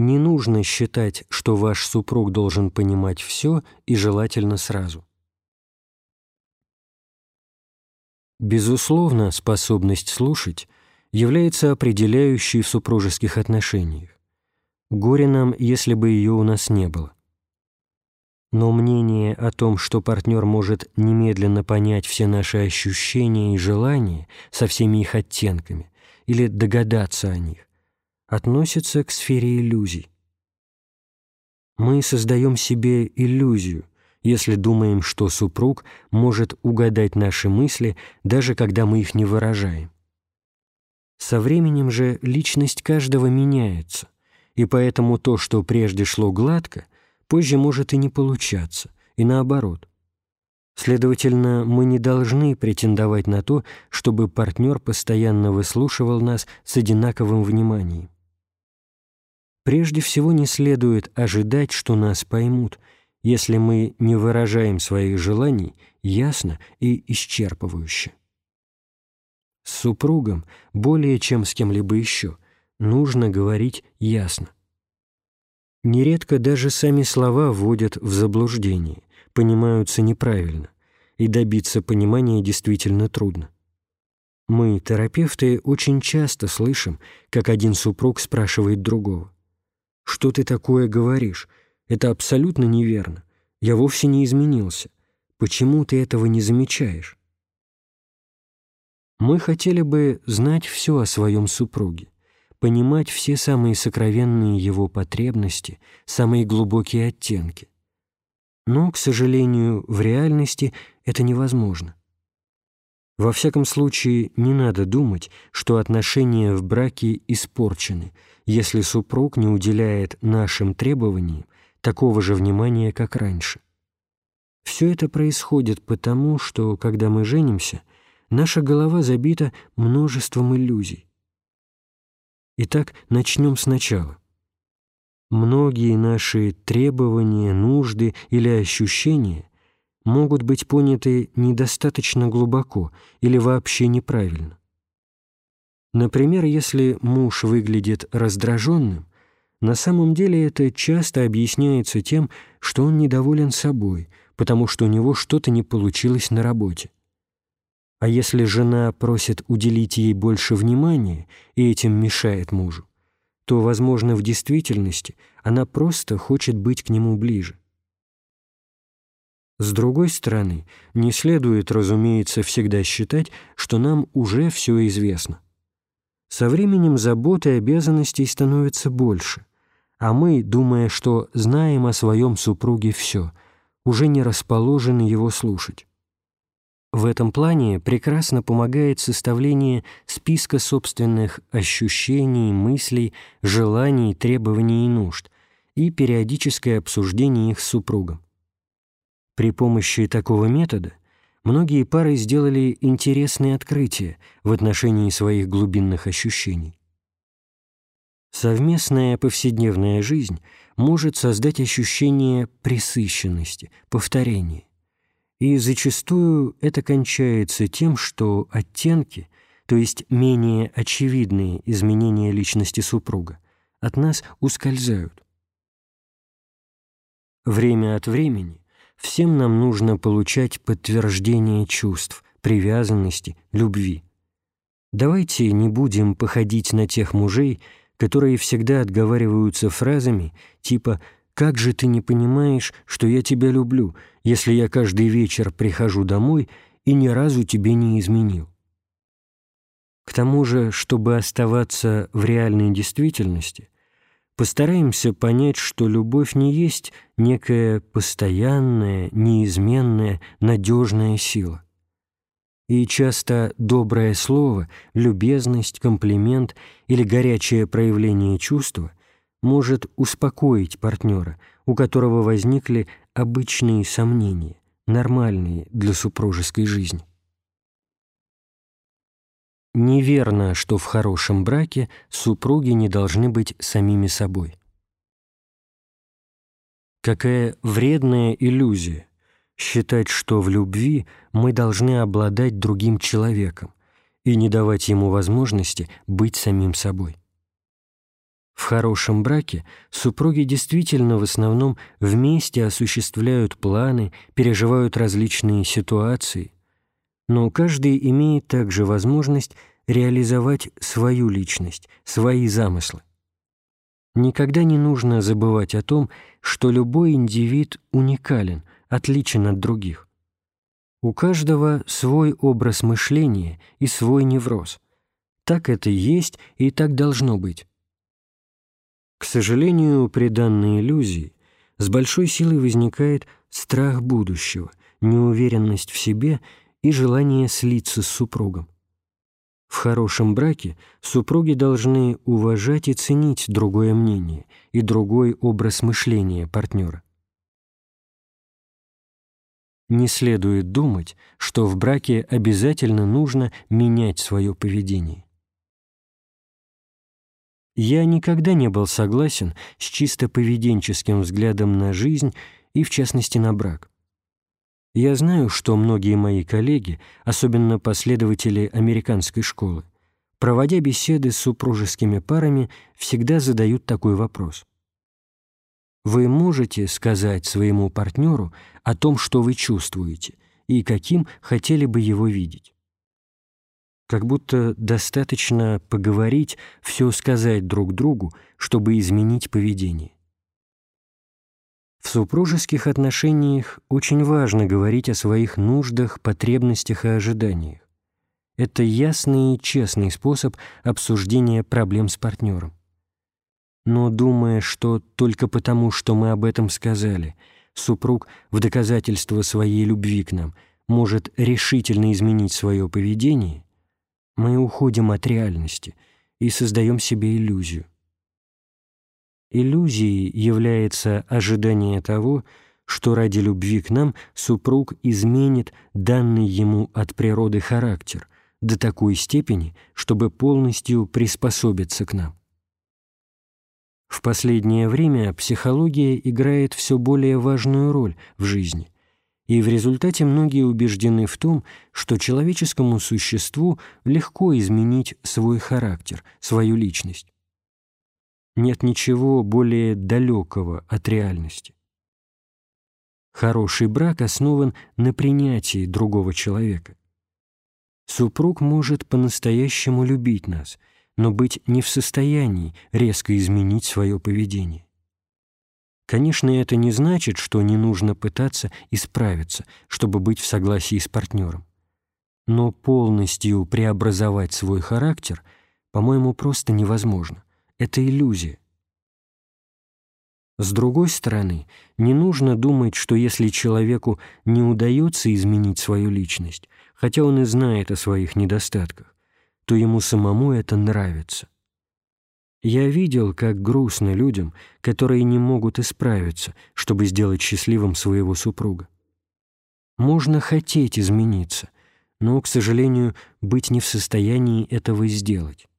не нужно считать, что ваш супруг должен понимать все и желательно сразу. Безусловно, способность слушать является определяющей в супружеских отношениях. Горе нам, если бы ее у нас не было. Но мнение о том, что партнер может немедленно понять все наши ощущения и желания со всеми их оттенками или догадаться о них, относится к сфере иллюзий. Мы создаем себе иллюзию, если думаем, что супруг может угадать наши мысли, даже когда мы их не выражаем. Со временем же личность каждого меняется, и поэтому то, что прежде шло гладко, позже может и не получаться, и наоборот. Следовательно, мы не должны претендовать на то, чтобы партнер постоянно выслушивал нас с одинаковым вниманием. Прежде всего не следует ожидать, что нас поймут, если мы не выражаем своих желаний ясно и исчерпывающе. С супругом, более чем с кем-либо еще, нужно говорить ясно. Нередко даже сами слова вводят в заблуждение, понимаются неправильно, и добиться понимания действительно трудно. Мы, терапевты, очень часто слышим, как один супруг спрашивает другого. «Что ты такое говоришь? Это абсолютно неверно. Я вовсе не изменился. Почему ты этого не замечаешь?» Мы хотели бы знать все о своем супруге, понимать все самые сокровенные его потребности, самые глубокие оттенки. Но, к сожалению, в реальности это невозможно. Во всяком случае, не надо думать, что отношения в браке испорчены, если супруг не уделяет нашим требованиям такого же внимания, как раньше. Все это происходит потому, что, когда мы женимся, наша голова забита множеством иллюзий. Итак, начнем сначала. Многие наши требования, нужды или ощущения могут быть поняты недостаточно глубоко или вообще неправильно. Например, если муж выглядит раздраженным, на самом деле это часто объясняется тем, что он недоволен собой, потому что у него что-то не получилось на работе. А если жена просит уделить ей больше внимания и этим мешает мужу, то, возможно, в действительности она просто хочет быть к нему ближе. С другой стороны, не следует, разумеется, всегда считать, что нам уже все известно. Со временем заботы и обязанностей становится больше, а мы, думая, что знаем о своем супруге все, уже не расположены его слушать. В этом плане прекрасно помогает составление списка собственных ощущений, мыслей, желаний, требований и нужд и периодическое обсуждение их с супругом. При помощи такого метода многие пары сделали интересные открытия в отношении своих глубинных ощущений. Совместная повседневная жизнь может создать ощущение пресыщенности, повторения. И зачастую это кончается тем, что оттенки, то есть менее очевидные изменения личности супруга, от нас ускользают. Время от времени Всем нам нужно получать подтверждение чувств, привязанности, любви. Давайте не будем походить на тех мужей, которые всегда отговариваются фразами типа «Как же ты не понимаешь, что я тебя люблю, если я каждый вечер прихожу домой и ни разу тебе не изменил?» К тому же, чтобы оставаться в реальной действительности – постараемся понять, что любовь не есть некая постоянная, неизменная, надежная сила. И часто доброе слово, любезность, комплимент или горячее проявление чувства может успокоить партнера, у которого возникли обычные сомнения, нормальные для супружеской жизни. Неверно, что в хорошем браке супруги не должны быть самими собой. Какая вредная иллюзия считать, что в любви мы должны обладать другим человеком и не давать ему возможности быть самим собой. В хорошем браке супруги действительно в основном вместе осуществляют планы, переживают различные ситуации, но каждый имеет также возможность реализовать свою личность, свои замыслы. Никогда не нужно забывать о том, что любой индивид уникален, отличен от других. У каждого свой образ мышления и свой невроз. Так это есть и так должно быть. К сожалению, при данной иллюзии с большой силой возникает страх будущего, неуверенность в себе и желание слиться с супругом. В хорошем браке супруги должны уважать и ценить другое мнение и другой образ мышления партнера. Не следует думать, что в браке обязательно нужно менять свое поведение. Я никогда не был согласен с чисто поведенческим взглядом на жизнь и, в частности, на брак. Я знаю, что многие мои коллеги, особенно последователи американской школы, проводя беседы с супружескими парами, всегда задают такой вопрос. Вы можете сказать своему партнеру о том, что вы чувствуете, и каким хотели бы его видеть? Как будто достаточно поговорить, все сказать друг другу, чтобы изменить поведение. В супружеских отношениях очень важно говорить о своих нуждах, потребностях и ожиданиях. Это ясный и честный способ обсуждения проблем с партнером. Но думая, что только потому, что мы об этом сказали, супруг в доказательство своей любви к нам может решительно изменить свое поведение, мы уходим от реальности и создаем себе иллюзию. Иллюзией является ожидание того, что ради любви к нам супруг изменит данный ему от природы характер до такой степени, чтобы полностью приспособиться к нам. В последнее время психология играет все более важную роль в жизни, и в результате многие убеждены в том, что человеческому существу легко изменить свой характер, свою личность нет ничего более далекого от реальности. Хороший брак основан на принятии другого человека. Супруг может по-настоящему любить нас, но быть не в состоянии резко изменить свое поведение. Конечно, это не значит, что не нужно пытаться исправиться, чтобы быть в согласии с партнером. Но полностью преобразовать свой характер, по-моему, просто невозможно это иллюзия. С другой стороны, не нужно думать, что если человеку не удается изменить свою личность, хотя он и знает о своих недостатках, то ему самому это нравится. Я видел, как грустно людям, которые не могут исправиться, чтобы сделать счастливым своего супруга. Можно хотеть измениться, но, к сожалению, быть не в состоянии этого сделать.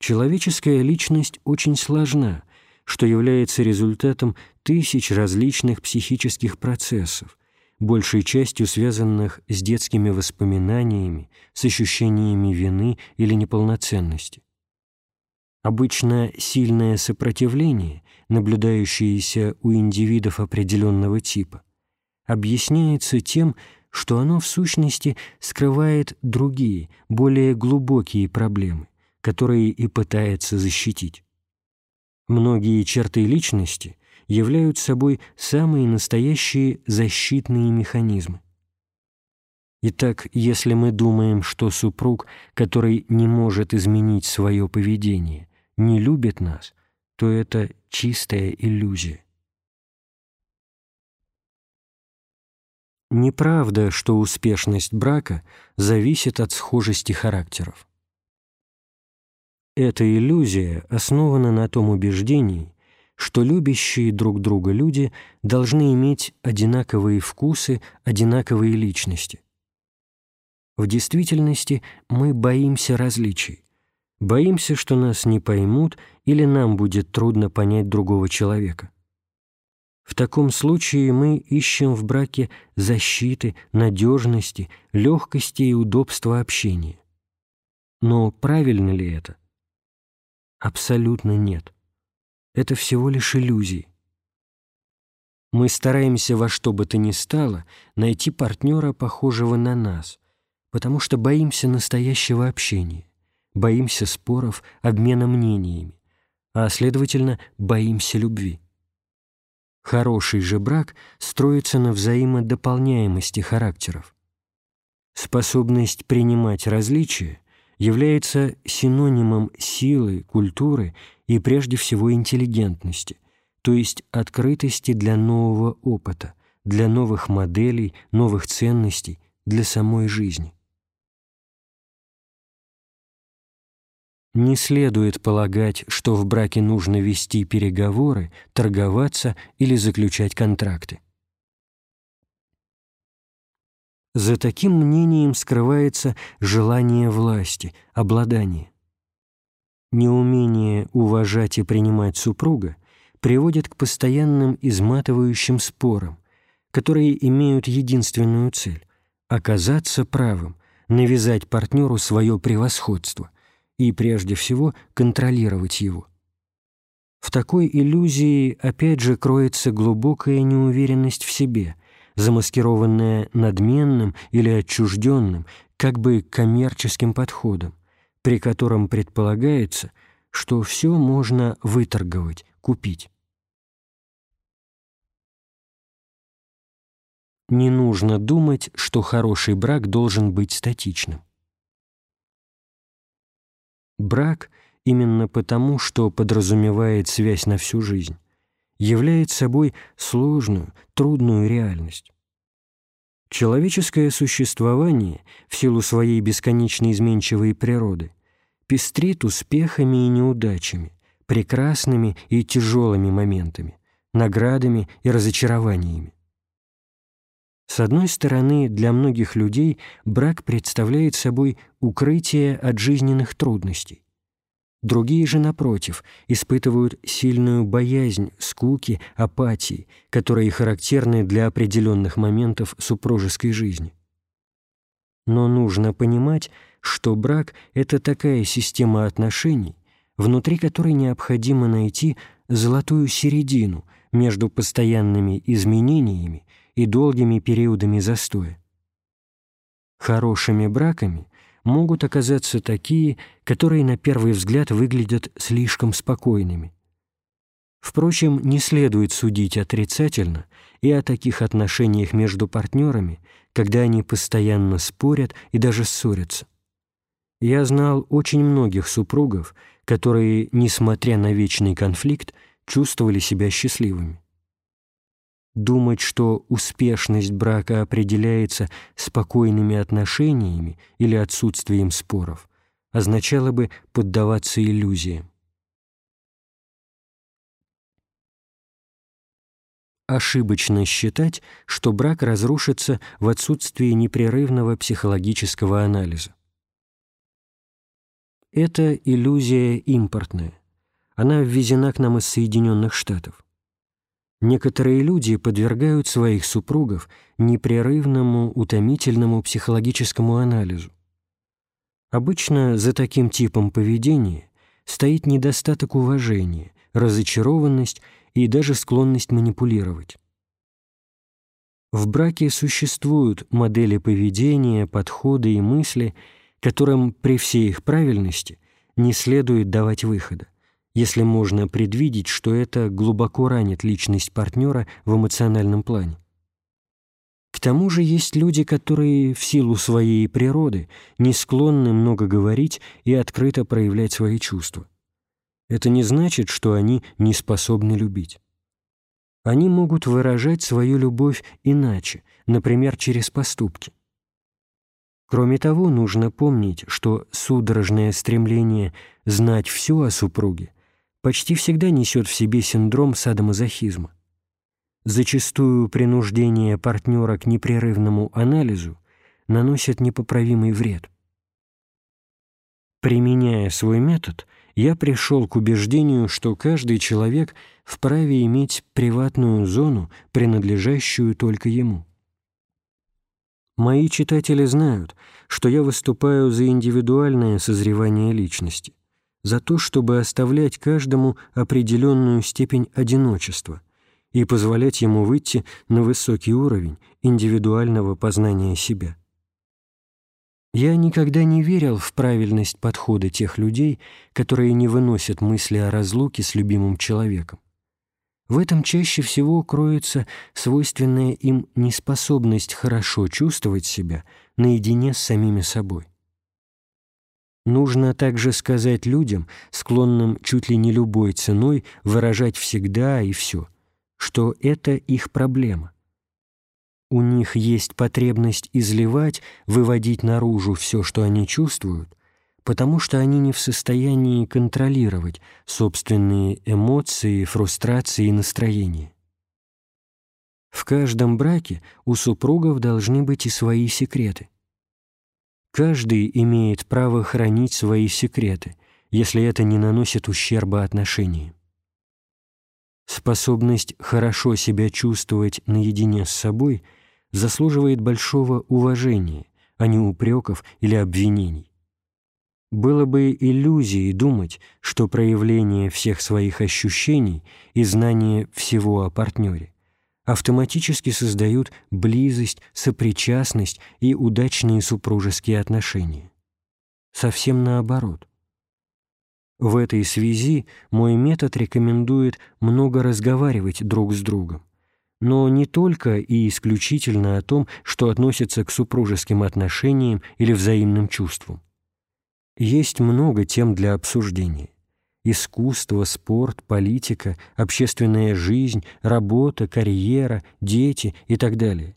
Человеческая личность очень сложна, что является результатом тысяч различных психических процессов, большей частью связанных с детскими воспоминаниями, с ощущениями вины или неполноценности. Обычно сильное сопротивление, наблюдающееся у индивидов определенного типа, объясняется тем, что оно в сущности скрывает другие, более глубокие проблемы, которые и пытается защитить. Многие черты личности являются собой самые настоящие защитные механизмы. Итак, если мы думаем, что супруг, который не может изменить свое поведение, не любит нас, то это чистая иллюзия. Неправда, что успешность брака зависит от схожести характеров. Эта иллюзия основана на том убеждении, что любящие друг друга люди должны иметь одинаковые вкусы, одинаковые личности. В действительности мы боимся различий. Боимся, что нас не поймут или нам будет трудно понять другого человека. В таком случае мы ищем в браке защиты, надежности, легкости и удобства общения. Но правильно ли это? Абсолютно нет. Это всего лишь иллюзии. Мы стараемся во что бы то ни стало найти партнера, похожего на нас, потому что боимся настоящего общения, боимся споров, обмена мнениями, а, следовательно, боимся любви. Хороший же брак строится на взаимодополняемости характеров. Способность принимать различия является синонимом силы, культуры и прежде всего интеллигентности, то есть открытости для нового опыта, для новых моделей, новых ценностей, для самой жизни. Не следует полагать, что в браке нужно вести переговоры, торговаться или заключать контракты. За таким мнением скрывается желание власти, обладание. Неумение уважать и принимать супруга приводит к постоянным изматывающим спорам, которые имеют единственную цель – оказаться правым, навязать партнеру свое превосходство – и, прежде всего, контролировать его. В такой иллюзии опять же кроется глубокая неуверенность в себе, замаскированная надменным или отчужденным, как бы коммерческим подходом, при котором предполагается, что все можно выторговать, купить. Не нужно думать, что хороший брак должен быть статичным. Брак, именно потому, что подразумевает связь на всю жизнь, является собой сложную, трудную реальность. Человеческое существование, в силу своей бесконечно изменчивой природы, пестрит успехами и неудачами, прекрасными и тяжелыми моментами, наградами и разочарованиями. С одной стороны, для многих людей брак представляет собой укрытие от жизненных трудностей. Другие же, напротив, испытывают сильную боязнь, скуки, апатии, которые характерны для определенных моментов супружеской жизни. Но нужно понимать, что брак – это такая система отношений, внутри которой необходимо найти золотую середину между постоянными изменениями и долгими периодами застоя. Хорошими браками могут оказаться такие, которые на первый взгляд выглядят слишком спокойными. Впрочем, не следует судить отрицательно и о таких отношениях между партнерами, когда они постоянно спорят и даже ссорятся. Я знал очень многих супругов, которые, несмотря на вечный конфликт, чувствовали себя счастливыми. Думать, что успешность брака определяется спокойными отношениями или отсутствием споров, означало бы поддаваться иллюзиям. Ошибочно считать, что брак разрушится в отсутствии непрерывного психологического анализа. Это иллюзия импортная. Она ввезена к нам из Соединенных Штатов. Некоторые люди подвергают своих супругов непрерывному, утомительному психологическому анализу. Обычно за таким типом поведения стоит недостаток уважения, разочарованность и даже склонность манипулировать. В браке существуют модели поведения, подходы и мысли, которым при всей их правильности не следует давать выхода если можно предвидеть, что это глубоко ранит личность партнера в эмоциональном плане. К тому же есть люди, которые в силу своей природы не склонны много говорить и открыто проявлять свои чувства. Это не значит, что они не способны любить. Они могут выражать свою любовь иначе, например, через поступки. Кроме того, нужно помнить, что судорожное стремление знать все о супруге почти всегда несет в себе синдром садомазохизма. Зачастую принуждение партнера к непрерывному анализу наносит непоправимый вред. Применяя свой метод, я пришел к убеждению, что каждый человек вправе иметь приватную зону, принадлежащую только ему. Мои читатели знают, что я выступаю за индивидуальное созревание личности за то, чтобы оставлять каждому определенную степень одиночества и позволять ему выйти на высокий уровень индивидуального познания себя. Я никогда не верил в правильность подхода тех людей, которые не выносят мысли о разлуке с любимым человеком. В этом чаще всего кроется свойственная им неспособность хорошо чувствовать себя наедине с самими собой. Нужно также сказать людям, склонным чуть ли не любой ценой выражать всегда и все, что это их проблема. У них есть потребность изливать, выводить наружу все, что они чувствуют, потому что они не в состоянии контролировать собственные эмоции, фрустрации и настроения. В каждом браке у супругов должны быть и свои секреты – Каждый имеет право хранить свои секреты, если это не наносит ущерба отношениям. Способность хорошо себя чувствовать наедине с собой заслуживает большого уважения, а не упреков или обвинений. Было бы иллюзией думать, что проявление всех своих ощущений и знание всего о партнере автоматически создают близость, сопричастность и удачные супружеские отношения. Совсем наоборот. В этой связи мой метод рекомендует много разговаривать друг с другом, но не только и исключительно о том, что относится к супружеским отношениям или взаимным чувствам. Есть много тем для обсуждения искусство, спорт, политика, общественная жизнь, работа, карьера, дети и так далее,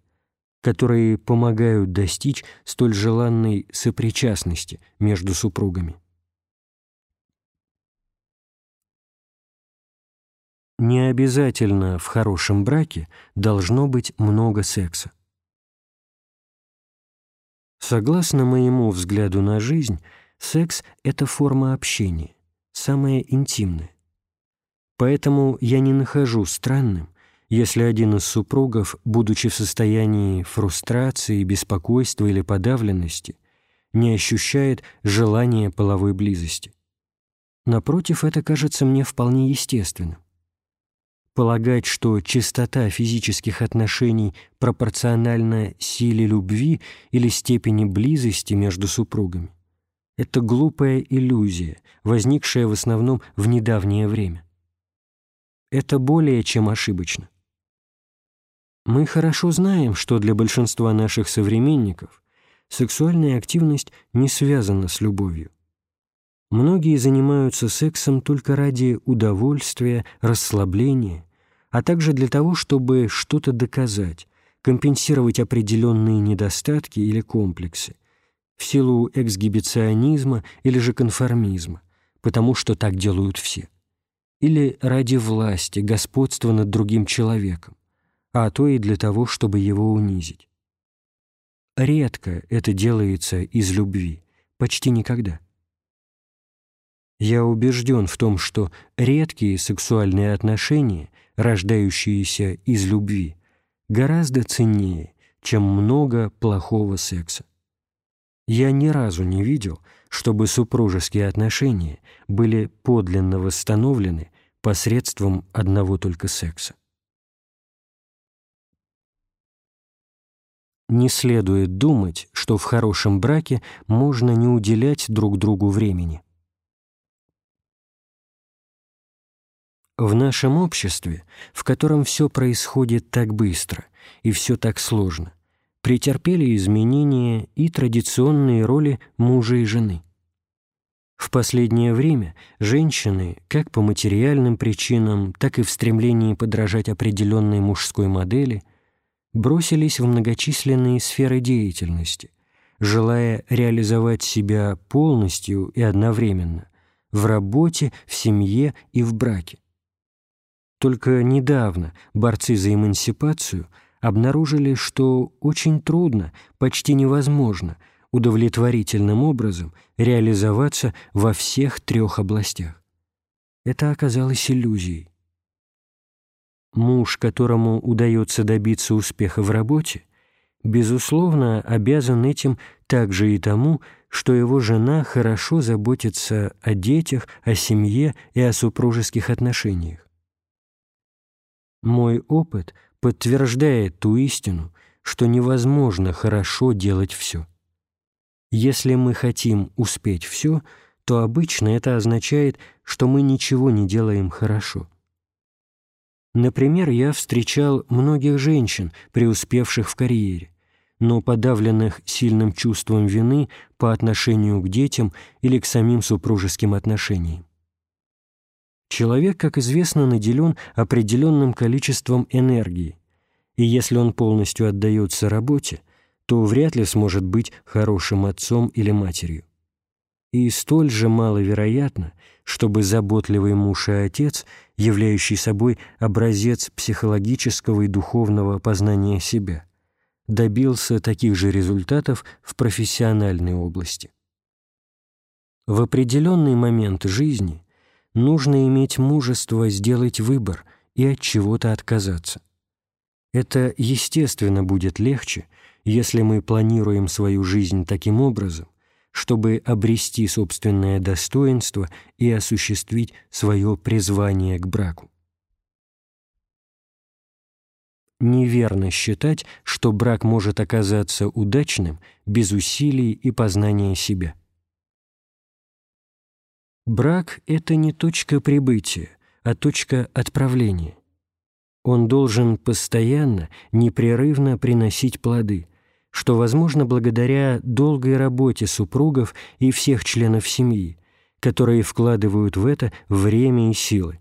которые помогают достичь столь желанной сопричастности между супругами. Не обязательно в хорошем браке должно быть много секса. Согласно моему взгляду на жизнь, секс — это форма общения самое интимное. Поэтому я не нахожу странным, если один из супругов, будучи в состоянии фрустрации, беспокойства или подавленности, не ощущает желания половой близости. Напротив, это кажется мне вполне естественным. Полагать, что чистота физических отношений пропорциональна силе любви или степени близости между супругами – это глупая иллюзия, возникшая в основном в недавнее время. Это более чем ошибочно. Мы хорошо знаем, что для большинства наших современников сексуальная активность не связана с любовью. Многие занимаются сексом только ради удовольствия, расслабления, а также для того, чтобы что-то доказать, компенсировать определенные недостатки или комплексы, в силу эксгибиционизма или же конформизма, потому что так делают все, или ради власти, господства над другим человеком, а то и для того, чтобы его унизить. Редко это делается из любви, почти никогда. Я убежден в том, что редкие сексуальные отношения, рождающиеся из любви, гораздо ценнее, чем много плохого секса. Я ни разу не видел, чтобы супружеские отношения были подлинно восстановлены посредством одного только секса. Не следует думать, что в хорошем браке можно не уделять друг другу времени. В нашем обществе, в котором все происходит так быстро и все так сложно, претерпели изменения и традиционные роли мужа и жены. В последнее время женщины, как по материальным причинам, так и в стремлении подражать определенной мужской модели, бросились в многочисленные сферы деятельности, желая реализовать себя полностью и одновременно в работе, в семье и в браке. Только недавно борцы за эмансипацию – обнаружили, что очень трудно, почти невозможно удовлетворительным образом реализоваться во всех трех областях. Это оказалось иллюзией. Муж, которому удается добиться успеха в работе, безусловно, обязан этим также и тому, что его жена хорошо заботится о детях, о семье и о супружеских отношениях. Мой опыт подтверждает ту истину, что невозможно хорошо делать все. Если мы хотим успеть все, то обычно это означает, что мы ничего не делаем хорошо. Например, я встречал многих женщин, преуспевших в карьере, но подавленных сильным чувством вины по отношению к детям или к самим супружеским отношениям. Человек, как известно, наделен определенным количеством энергии, и если он полностью отдается работе, то вряд ли сможет быть хорошим отцом или матерью. И столь же маловероятно, чтобы заботливый муж и отец, являющий собой образец психологического и духовного познания себя, добился таких же результатов в профессиональной области. В определенный момент жизни нужно иметь мужество сделать выбор и от чего-то отказаться. Это, естественно, будет легче, если мы планируем свою жизнь таким образом, чтобы обрести собственное достоинство и осуществить свое призвание к браку. Неверно считать, что брак может оказаться удачным без усилий и познания себя. Брак — это не точка прибытия, а точка отправления. Он должен постоянно, непрерывно приносить плоды, что возможно благодаря долгой работе супругов и всех членов семьи, которые вкладывают в это время и силы.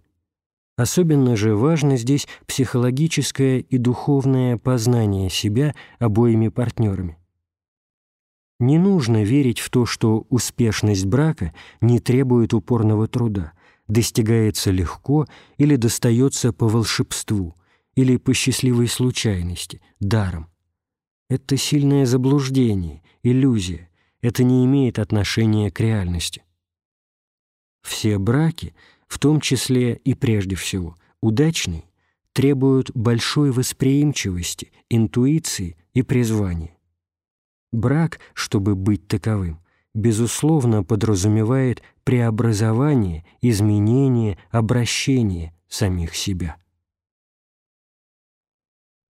Особенно же важно здесь психологическое и духовное познание себя обоими партнерами. Не нужно верить в то, что успешность брака не требует упорного труда, достигается легко или достается по волшебству, или по счастливой случайности, даром. Это сильное заблуждение, иллюзия, это не имеет отношения к реальности. Все браки, в том числе и прежде всего удачные, требуют большой восприимчивости, интуиции и призвания. Брак, чтобы быть таковым, безусловно подразумевает преобразование, изменение, обращение самих себя.